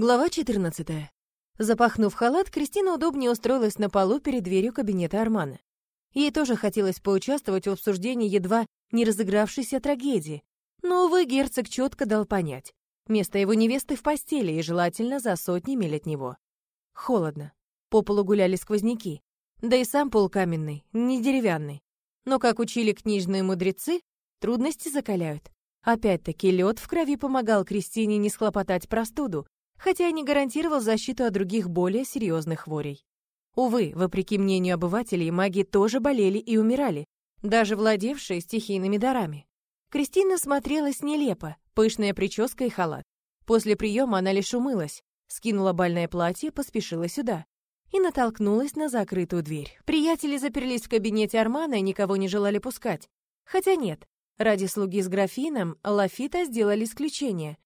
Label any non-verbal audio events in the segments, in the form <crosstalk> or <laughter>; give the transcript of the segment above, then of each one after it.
Глава 14. Запахнув халат, Кристина удобнее устроилась на полу перед дверью кабинета Армана. Ей тоже хотелось поучаствовать в обсуждении едва не разыгравшейся трагедии, но, увы, герцог четко дал понять. Место его невесты в постели и желательно за сотни миль от него. Холодно. По полу гуляли сквозняки. Да и сам пол каменный, не деревянный. Но, как учили книжные мудрецы, трудности закаляют. Опять-таки, лед в крови помогал Кристине не схлопотать простуду, хотя и не гарантировал защиту от других более серьезных хворей. Увы, вопреки мнению обывателей, маги тоже болели и умирали, даже владевшие стихийными дарами. Кристина смотрелась нелепо, пышная прическа и халат. После приема она лишь умылась, скинула бальное платье, поспешила сюда и натолкнулась на закрытую дверь. Приятели заперлись в кабинете Армана и никого не желали пускать. Хотя нет, ради слуги с графином Лафита сделали исключение.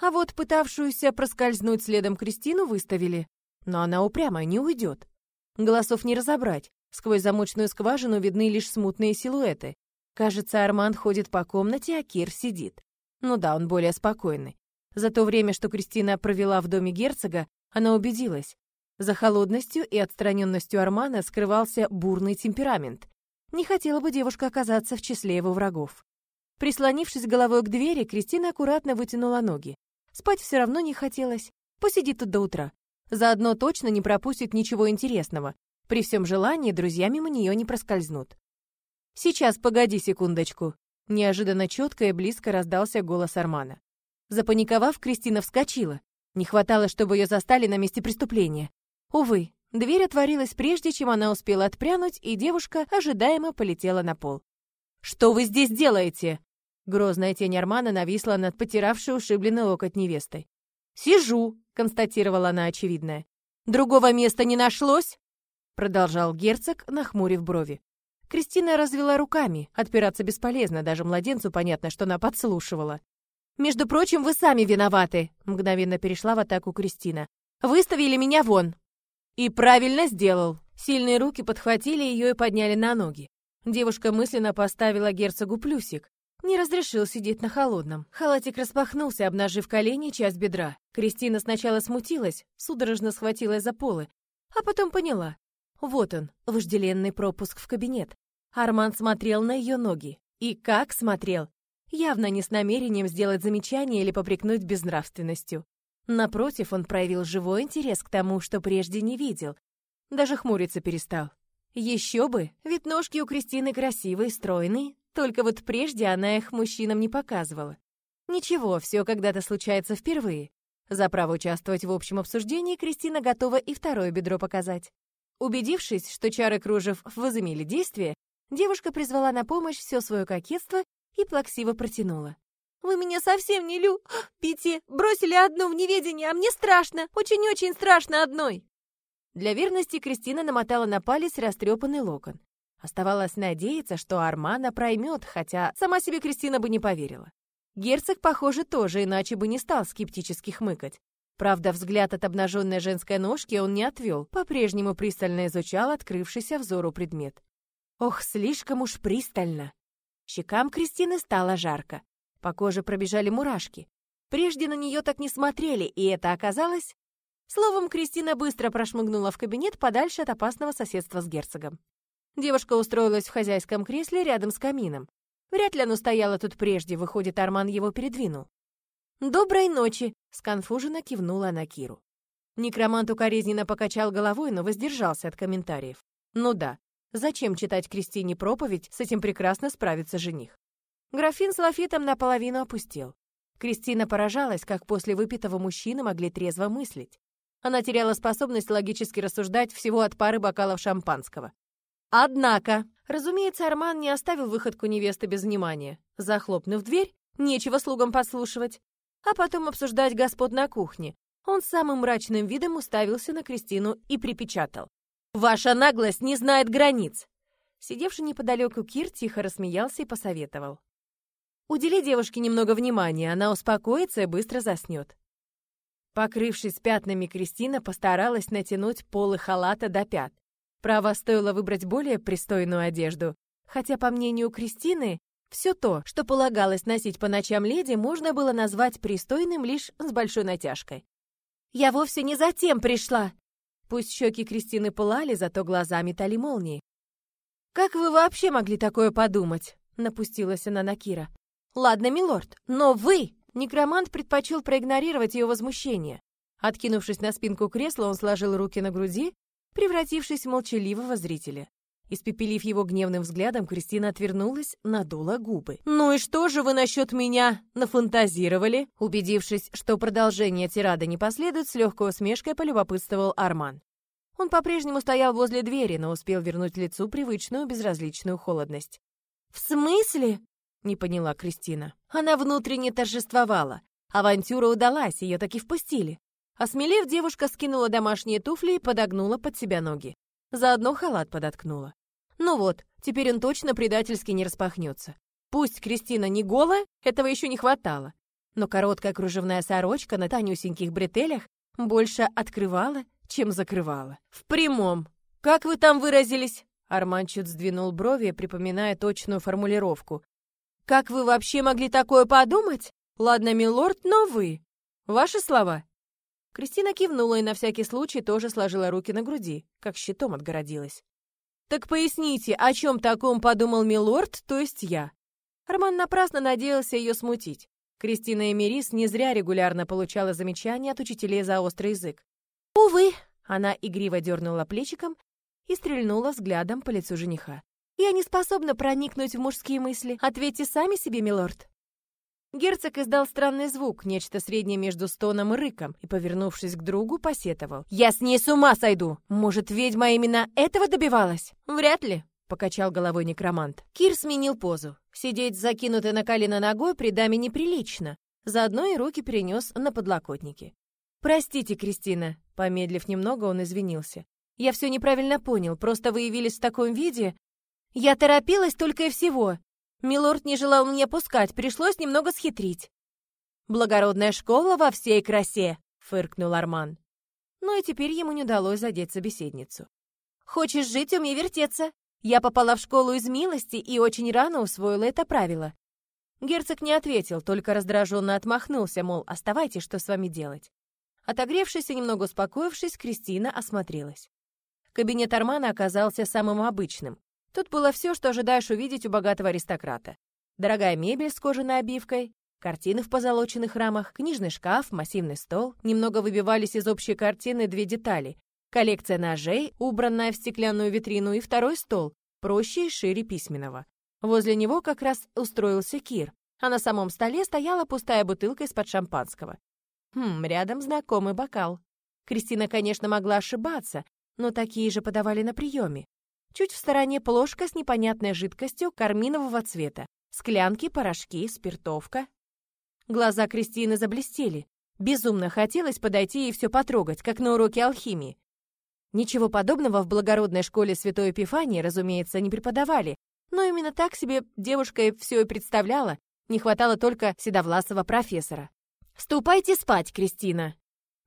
А вот пытавшуюся проскользнуть следом Кристину выставили. Но она упрямо не уйдет. Голосов не разобрать. Сквозь замочную скважину видны лишь смутные силуэты. Кажется, Арман ходит по комнате, а Кир сидит. Ну да, он более спокойный. За то время, что Кристина провела в доме герцога, она убедилась. За холодностью и отстраненностью Армана скрывался бурный темперамент. Не хотела бы девушка оказаться в числе его врагов. Прислонившись головой к двери, Кристина аккуратно вытянула ноги. Спать все равно не хотелось. Посидит тут до утра. Заодно точно не пропустит ничего интересного. При всем желании друзья мимо нее не проскользнут. «Сейчас, погоди секундочку». Неожиданно четко и близко раздался голос Армана. Запаниковав, Кристина вскочила. Не хватало, чтобы ее застали на месте преступления. Увы, дверь отворилась прежде, чем она успела отпрянуть, и девушка ожидаемо полетела на пол. «Что вы здесь делаете?» Грозная тень Армана нависла над потиравшей ушибленный локоть невестой. «Сижу», — констатировала она очевидное. «Другого места не нашлось?» Продолжал герцог, нахмурив брови. Кристина развела руками. Отпираться бесполезно, даже младенцу понятно, что она подслушивала. «Между прочим, вы сами виноваты», — мгновенно перешла в атаку Кристина. «Выставили меня вон». «И правильно сделал». Сильные руки подхватили ее и подняли на ноги. Девушка мысленно поставила герцогу плюсик. Не разрешил сидеть на холодном. Халатик распахнулся, обнажив колени и часть бедра. Кристина сначала смутилась, судорожно схватилась за полы, а потом поняла. Вот он, вожделенный пропуск в кабинет. Арман смотрел на ее ноги. И как смотрел? Явно не с намерением сделать замечание или попрекнуть безнравственностью. Напротив, он проявил живой интерес к тому, что прежде не видел. Даже хмуриться перестал. Еще бы, ведь ножки у Кристины красивые, стройные, только вот прежде она их мужчинам не показывала. Ничего, все когда-то случается впервые. За право участвовать в общем обсуждении Кристина готова и второе бедро показать. Убедившись, что чары кружев возымели действие, девушка призвала на помощь все свое кокетство и плаксиво протянула. «Вы меня совсем не лю... <gasps> Пити, бросили одну в неведении, а мне страшно, очень-очень страшно одной!» Для верности Кристина намотала на палец растрепанный локон. Оставалось надеяться, что Армана проймет, хотя сама себе Кристина бы не поверила. Герцог, похоже, тоже, иначе бы не стал скептически хмыкать. Правда, взгляд от обнаженной женской ножки он не отвел, по-прежнему пристально изучал открывшийся взору предмет. Ох, слишком уж пристально. Щекам Кристины стало жарко. По коже пробежали мурашки. Прежде на нее так не смотрели, и это оказалось... Словом, Кристина быстро прошмыгнула в кабинет подальше от опасного соседства с герцогом. Девушка устроилась в хозяйском кресле рядом с камином. Вряд ли оно стояло тут прежде, выходит, Арман его передвинул. «Доброй ночи!» — сконфуженно кивнула она Киру. Некромант укоризненно покачал головой, но воздержался от комментариев. Ну да, зачем читать Кристине проповедь, с этим прекрасно справится жених. Графин с лафитом наполовину опустел. Кристина поражалась, как после выпитого мужчины могли трезво мыслить. Она теряла способность логически рассуждать всего от пары бокалов шампанского. Однако, разумеется, Арман не оставил выходку невесты без внимания. Захлопнув дверь, нечего слугам подслушивать, а потом обсуждать господ на кухне. Он самым мрачным видом уставился на Кристину и припечатал. «Ваша наглость не знает границ!» Сидевший неподалеку Кир тихо рассмеялся и посоветовал. «Удели девушке немного внимания, она успокоится и быстро заснет». Покрывшись пятнами, Кристина постаралась натянуть полы халата до пят. Право, стоило выбрать более пристойную одежду. Хотя, по мнению Кристины, все то, что полагалось носить по ночам леди, можно было назвать пристойным лишь с большой натяжкой. Я вовсе не за тем пришла!» Пусть щеки Кристины пылали, зато глаза метали молнии. «Как вы вообще могли такое подумать?» — напустилась она на Кира. «Ладно, милорд, но вы...» Некромант предпочел проигнорировать ее возмущение. Откинувшись на спинку кресла, он сложил руки на груди, превратившись в молчаливого зрителя. Испепелив его гневным взглядом, Кристина отвернулась, надула губы. «Ну и что же вы насчет меня нафантазировали?» Убедившись, что продолжение тирады не последует, с легкой усмешкой полюбопытствовал Арман. Он по-прежнему стоял возле двери, но успел вернуть лицу привычную безразличную холодность. «В смысле?» — не поняла Кристина. Она внутренне торжествовала. Авантюра удалась, ее таки впустили. Осмелев, девушка скинула домашние туфли и подогнула под себя ноги. Заодно халат подоткнула. Ну вот, теперь он точно предательски не распахнется. Пусть Кристина не голая, этого еще не хватало. Но короткая кружевная сорочка на тонюсеньких бретелях больше открывала, чем закрывала. В прямом. Как вы там выразились? Арман чуть сдвинул брови, припоминая точную формулировку. Как вы вообще могли такое подумать? Ладно, милорд, но вы. Ваши слова. Кристина кивнула и на всякий случай тоже сложила руки на груди, как щитом отгородилась. «Так поясните, о чем таком подумал милорд, то есть я?» Роман напрасно надеялся ее смутить. Кристина Эмирис не зря регулярно получала замечания от учителей за острый язык. «Увы!» — она игриво дернула плечиком и стрельнула взглядом по лицу жениха. «Я не способна проникнуть в мужские мысли. Ответьте сами себе, милорд!» Герцог издал странный звук, нечто среднее между стоном и рыком, и, повернувшись к другу, посетовал. «Я с ней с ума сойду! Может, ведьма именно этого добивалась?» «Вряд ли», — покачал головой некромант. Кир сменил позу. Сидеть закинутой на колено ногой при даме неприлично. Заодно и руки перенес на подлокотники. «Простите, Кристина», — помедлив немного, он извинился. «Я все неправильно понял, просто вы явились в таком виде...» «Я торопилась только и всего. Милорд не желал мне пускать, пришлось немного схитрить. «Благородная школа во всей красе!» — фыркнул Арман. Ну и теперь ему не удалось задеть собеседницу. «Хочешь жить, умей вертеться. Я попала в школу из милости и очень рано усвоила это правило». Герцог не ответил, только раздраженно отмахнулся, мол, оставайте, что с вами делать. Отогревшись и немного успокоившись, Кристина осмотрелась. Кабинет Армана оказался самым обычным. Тут было все, что ожидаешь увидеть у богатого аристократа. Дорогая мебель с кожаной обивкой, картины в позолоченных рамах, книжный шкаф, массивный стол. Немного выбивались из общей картины две детали. Коллекция ножей, убранная в стеклянную витрину, и второй стол, проще и шире письменного. Возле него как раз устроился Кир, а на самом столе стояла пустая бутылка из-под шампанского. Хм, рядом знакомый бокал. Кристина, конечно, могла ошибаться, но такие же подавали на приеме. Чуть в стороне плошка с непонятной жидкостью карминового цвета. Склянки, порошки, спиртовка. Глаза Кристины заблестели. Безумно хотелось подойти и все потрогать, как на уроке алхимии. Ничего подобного в благородной школе Святой Эпифании, разумеется, не преподавали, но именно так себе девушка все и представляла, не хватало только седовласого профессора. «Ступайте спать, Кристина!»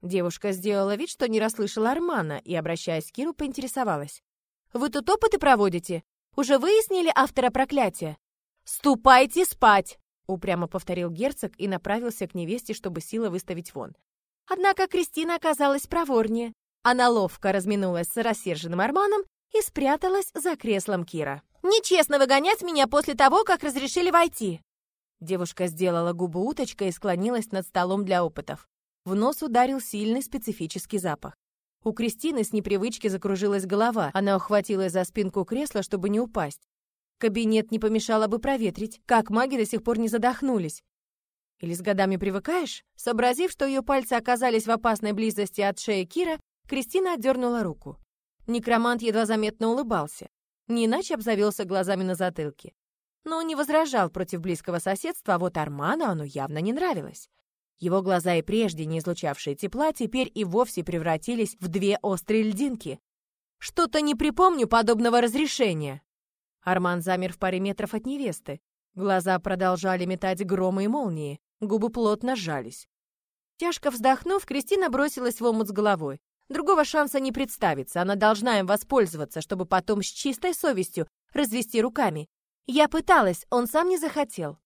Девушка сделала вид, что не расслышала Армана и, обращаясь к Киру, поинтересовалась. Вы тут опыты проводите? Уже выяснили автора проклятия? Ступайте спать!» Упрямо повторил герцог и направился к невесте, чтобы сила выставить вон. Однако Кристина оказалась проворнее. Она ловко разминулась с рассерженным Арманом и спряталась за креслом Кира. «Нечестно выгонять меня после того, как разрешили войти!» Девушка сделала губу уточкой и склонилась над столом для опытов. В нос ударил сильный специфический запах. У Кристины с непривычки закружилась голова. Она ухватилась за спинку кресла, чтобы не упасть. Кабинет не помешало бы проветрить. Как маги до сих пор не задохнулись? Или с годами привыкаешь? Сообразив, что ее пальцы оказались в опасной близости от шеи Кира, Кристина отдернула руку. Некромант едва заметно улыбался. Не иначе обзавелся глазами на затылке. Но он не возражал против близкого соседства, а вот Арману оно явно не нравилось. Его глаза и прежде не излучавшие тепла теперь и вовсе превратились в две острые льдинки. «Что-то не припомню подобного разрешения!» Арман замер в паре метров от невесты. Глаза продолжали метать громы и молнии, губы плотно сжались. Тяжко вздохнув, Кристина бросилась в омут с головой. Другого шанса не представится, она должна им воспользоваться, чтобы потом с чистой совестью развести руками. Я пыталась, он сам не захотел.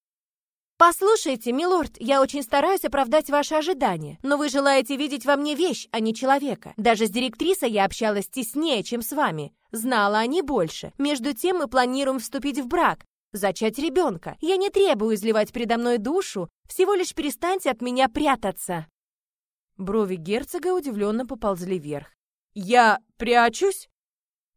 «Послушайте, милорд, я очень стараюсь оправдать ваши ожидания, но вы желаете видеть во мне вещь, а не человека. Даже с директрисой я общалась теснее, чем с вами. Знала о ней больше. Между тем мы планируем вступить в брак, зачать ребенка. Я не требую изливать передо мной душу, всего лишь перестаньте от меня прятаться». Брови герцога удивленно поползли вверх. «Я прячусь?»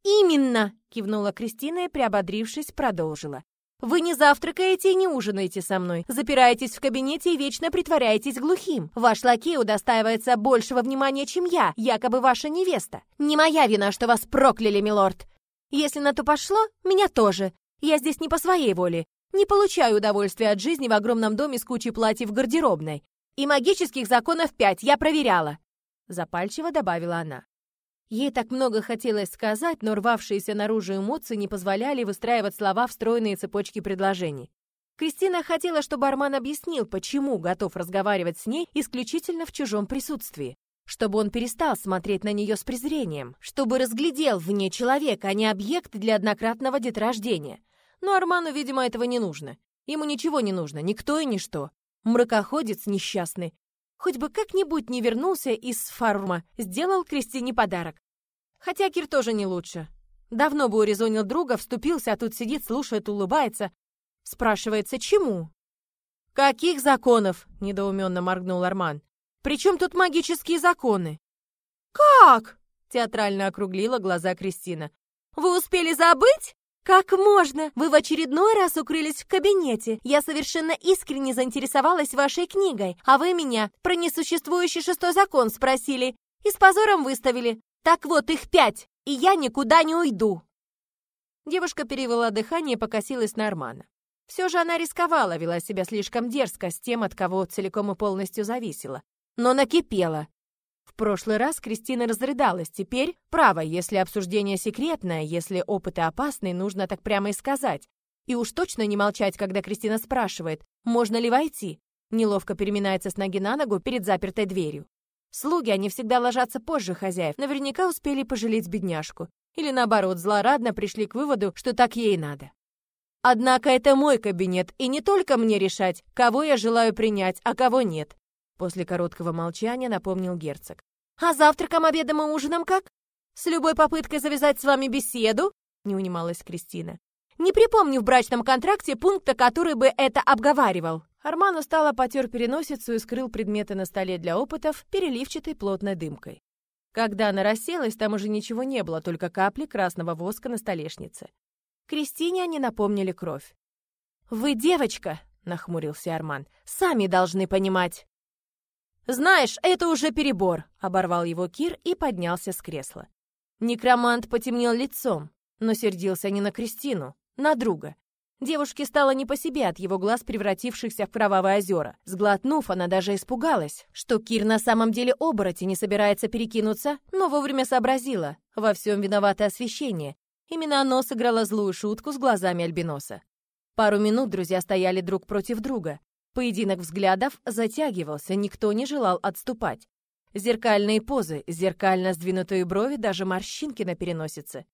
«Именно!» — кивнула Кристина и, приободрившись, продолжила. Вы не завтракаете и не ужинаете со мной, запираетесь в кабинете и вечно притворяетесь глухим. Ваш лакей удостаивается большего внимания, чем я, якобы ваша невеста. Не моя вина, что вас прокляли, милорд. Если на то пошло, меня тоже. Я здесь не по своей воле. Не получаю удовольствия от жизни в огромном доме с кучей платьев в гардеробной. И магических законов пять, я проверяла. Запальчиво добавила она. Ей так много хотелось сказать, но рвавшиеся наружу эмоции не позволяли выстраивать слова в стройные цепочки предложений. Кристина хотела, чтобы Арман объяснил, почему готов разговаривать с ней исключительно в чужом присутствии, чтобы он перестал смотреть на нее с презрением, чтобы разглядел в ней человека, а не объект для однократного деторождения. Но Арману, видимо, этого не нужно. Ему ничего не нужно, никто и ничто. Мракоходец несчастный, Хоть бы как-нибудь не вернулся из фарума, сделал Кристине подарок. Хотя Кир тоже не лучше. Давно бы урезонил друга, вступился, а тут сидит, слушает, улыбается. Спрашивается, чему? «Каких законов?» — недоуменно моргнул Арман. «При чем тут магические законы?» «Как?» — театрально округлила глаза Кристина. «Вы успели забыть?» «Как можно? Вы в очередной раз укрылись в кабинете. Я совершенно искренне заинтересовалась вашей книгой, а вы меня про несуществующий шестой закон спросили и с позором выставили. Так вот, их пять, и я никуда не уйду». Девушка перевела дыхание и покосилась на Армана. Все же она рисковала, вела себя слишком дерзко с тем, от кого целиком и полностью зависела. Но накипела. Прошлый раз Кристина разрыдалась, теперь право, если обсуждение секретное, если опыты опасные, нужно так прямо и сказать. И уж точно не молчать, когда Кристина спрашивает, можно ли войти. Неловко переминается с ноги на ногу перед запертой дверью. Слуги, они всегда ложатся позже хозяев, наверняка успели пожалеть бедняжку. Или наоборот, злорадно пришли к выводу, что так ей надо. Однако это мой кабинет, и не только мне решать, кого я желаю принять, а кого нет. После короткого молчания напомнил герцог. «А завтраком, обедом и ужином как? С любой попыткой завязать с вами беседу?» Не унималась Кристина. «Не припомню в брачном контракте пункта, который бы это обговаривал». Арман устало потер переносицу и скрыл предметы на столе для опытов переливчатой плотной дымкой. Когда она расселась, там уже ничего не было, только капли красного воска на столешнице. Кристине они напомнили кровь. «Вы девочка!» — нахмурился Арман. «Сами должны понимать!» «Знаешь, это уже перебор», — оборвал его Кир и поднялся с кресла. Некромант потемнел лицом, но сердился не на Кристину, на друга. Девушке стало не по себе от его глаз, превратившихся в кровавые озера. Сглотнув, она даже испугалась, что Кир на самом деле оборотень не собирается перекинуться, но вовремя сообразила. Во всем виновато освещение. Именно оно сыграло злую шутку с глазами Альбиноса. Пару минут друзья стояли друг против друга. Поединок взглядов затягивался, никто не желал отступать. Зеркальные позы, зеркально сдвинутые брови, даже морщинки на переносице.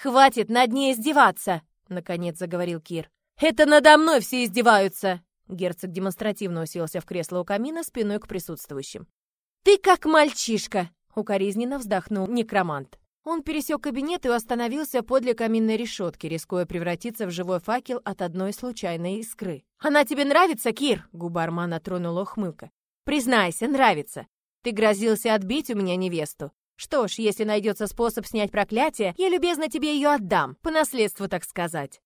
«Хватит над ней издеваться!» — наконец заговорил Кир. «Это надо мной все издеваются!» Герцог демонстративно уселся в кресло у камина спиной к присутствующим. «Ты как мальчишка!» — укоризненно вздохнул некромант. Он пересек кабинет и остановился подле каминной решетки, рискуя превратиться в живой факел от одной случайной искры. «Она тебе нравится, Кир?» — губа Армана тронула ухмылка. «Признайся, нравится. Ты грозился отбить у меня невесту. Что ж, если найдется способ снять проклятие, я любезно тебе ее отдам, по наследству, так сказать».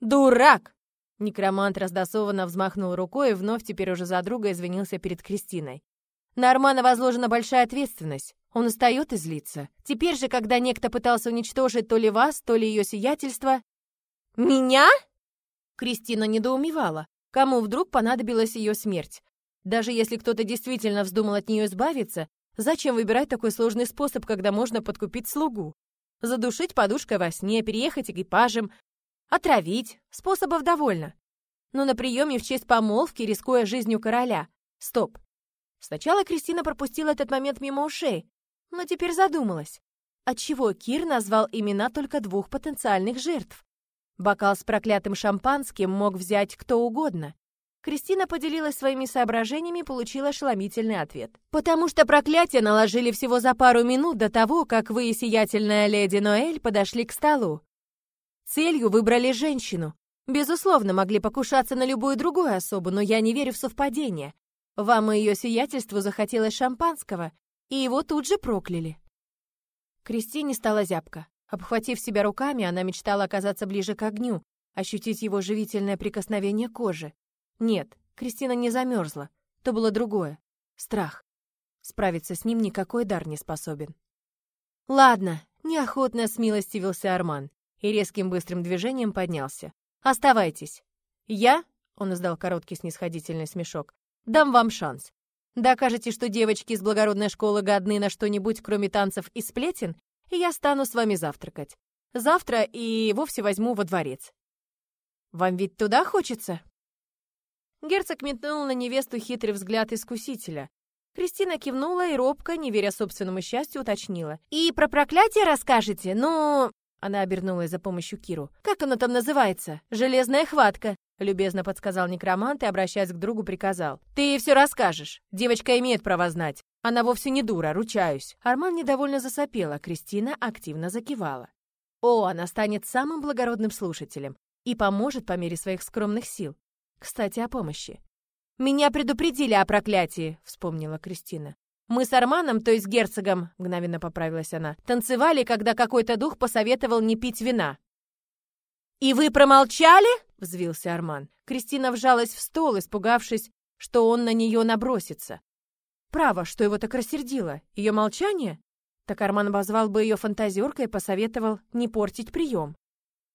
«Дурак!» Некромант раздосованно взмахнул рукой и вновь теперь уже за друга извинился перед Кристиной. На Армана возложена большая ответственность. Он устает и злится. Теперь же, когда некто пытался уничтожить то ли вас, то ли ее сиятельство... «Меня?» Кристина недоумевала. Кому вдруг понадобилась ее смерть? Даже если кто-то действительно вздумал от нее избавиться, зачем выбирать такой сложный способ, когда можно подкупить слугу? Задушить подушкой во сне, переехать экипажем, отравить. Способов довольно. Но на приеме в честь помолвки, рискуя жизнью короля. Стоп. Сначала Кристина пропустила этот момент мимо ушей, но теперь задумалась. Отчего Кир назвал имена только двух потенциальных жертв? Бокал с проклятым шампанским мог взять кто угодно. Кристина поделилась своими соображениями и получила ошеломительный ответ. «Потому что проклятие наложили всего за пару минут до того, как вы и сиятельная леди Ноэль подошли к столу. Целью выбрали женщину. Безусловно, могли покушаться на любую другую особу, но я не верю в совпадение. Вам и ее сиятельству захотелось шампанского, и его тут же прокляли». Кристине стала зябко. Обхватив себя руками, она мечтала оказаться ближе к огню, ощутить его живительное прикосновение кожи. Нет, Кристина не замерзла. То было другое. Страх. Справиться с ним никакой дар не способен. «Ладно», — неохотно смилостивился Арман и резким быстрым движением поднялся. «Оставайтесь. Я», — он издал короткий снисходительный смешок, «дам вам шанс. Докажете, что девочки из благородной школы годны на что-нибудь, кроме танцев и сплетен, и я стану с вами завтракать. Завтра и вовсе возьму во дворец. Вам ведь туда хочется?» Герцог метнул на невесту хитрый взгляд искусителя. Кристина кивнула и робко, не веря собственному счастью, уточнила. «И про проклятие расскажете? Ну...» Она обернулась за помощью Киру. «Как оно там называется? Железная хватка!» Любезно подсказал некромант и, обращаясь к другу, приказал. «Ты все расскажешь. Девочка имеет право знать. Она вовсе не дура, ручаюсь». Арман недовольно засопела, Кристина активно закивала. «О, она станет самым благородным слушателем и поможет по мере своих скромных сил. Кстати, о помощи. «Меня предупредили о проклятии», — вспомнила Кристина. «Мы с Арманом, то есть герцогом», — мгновенно поправилась она, «танцевали, когда какой-то дух посоветовал не пить вина». «И вы промолчали?» — взвился Арман. Кристина вжалась в стол, испугавшись, что он на нее набросится. Право, что его так рассердило? Ее молчание? Так Арман обозвал бы ее фантазеркой и посоветовал не портить прием.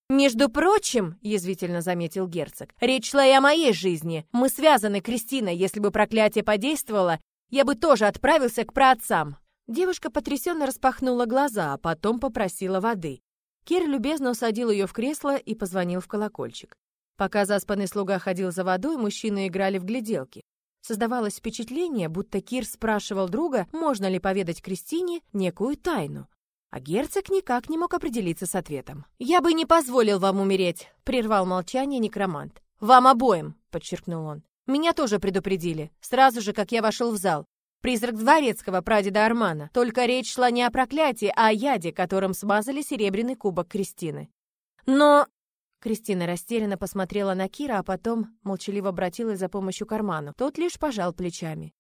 «Между прочим», — язвительно заметил герцог, «речь шла и о моей жизни. Мы связаны, Кристина. Если бы проклятие подействовало, я бы тоже отправился к праотцам». Девушка потрясенно распахнула глаза, а потом попросила воды. Кир любезно усадил ее в кресло и позвонил в колокольчик. Пока заспанный слуга ходил за водой, мужчины играли в гляделки. Создавалось впечатление, будто Кир спрашивал друга, можно ли поведать Кристине некую тайну. А герцог никак не мог определиться с ответом. «Я бы не позволил вам умереть», — прервал молчание некромант. «Вам обоим», — подчеркнул он. «Меня тоже предупредили, сразу же, как я вошел в зал. Призрак дворецкого прадеда Армана. Только речь шла не о проклятии, а о яде, которым смазали серебряный кубок Кристины. Но...» Кристина растерянно посмотрела на Кира, а потом молчаливо обратилась за помощью к карману. Тот лишь пожал плечами.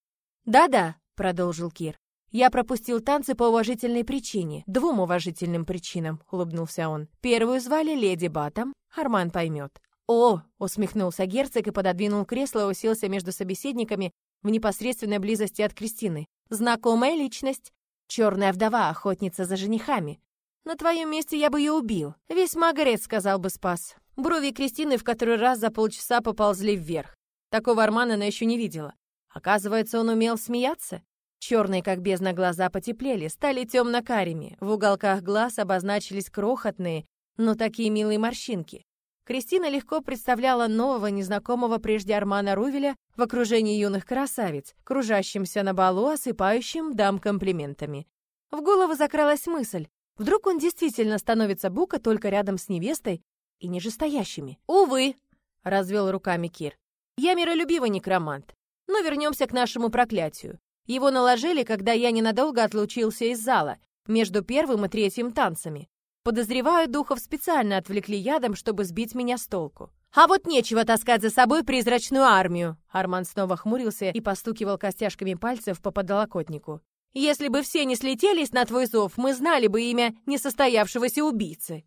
«Да-да», — продолжил Кир. Я пропустил танцы по уважительной причине. Двум уважительным причинам, улыбнулся он. Первую звали леди Батом. Арман поймет. О, усмехнулся герцог и пододвинул кресло уселся между собеседниками в непосредственной близости от Кристины. Знакомая личность. Черная вдова, охотница за женихами. На твоем месте я бы ее убил. Весь Магарет сказал бы спас. Брови Кристины в который раз за полчаса поползли вверх. Такого Армана она еще не видела. Оказывается, он умел смеяться. Черные, как бездна, глаза потеплели, стали темно-карими. В уголках глаз обозначились крохотные, но такие милые морщинки. Кристина легко представляла нового, незнакомого прежде Армана Рувеля в окружении юных красавиц, кружащимся на балу, осыпающим дам комплиментами. В голову закралась мысль. Вдруг он действительно становится бука только рядом с невестой и нижестоящими. «Увы!» — развел руками Кир. «Я миролюбивый некромант. Но вернемся к нашему проклятию. Его наложили, когда я ненадолго отлучился из зала, между первым и третьим танцами. Подозреваю, духов специально отвлекли ядом, чтобы сбить меня с толку. «А вот нечего таскать за собой призрачную армию!» Арман снова хмурился и постукивал костяшками пальцев по подлокотнику. «Если бы все не слетелись на твой зов, мы знали бы имя несостоявшегося убийцы!»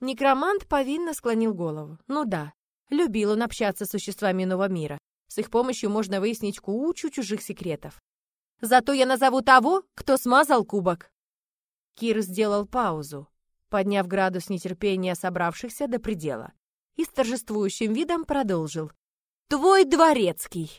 Некромант повинно склонил голову. Ну да, любил он общаться с существами нового мира. С их помощью можно выяснить кучу чужих секретов. Зато я назову того, кто смазал кубок. Кир сделал паузу, подняв градус нетерпения собравшихся до предела, и с торжествующим видом продолжил. «Твой дворецкий!»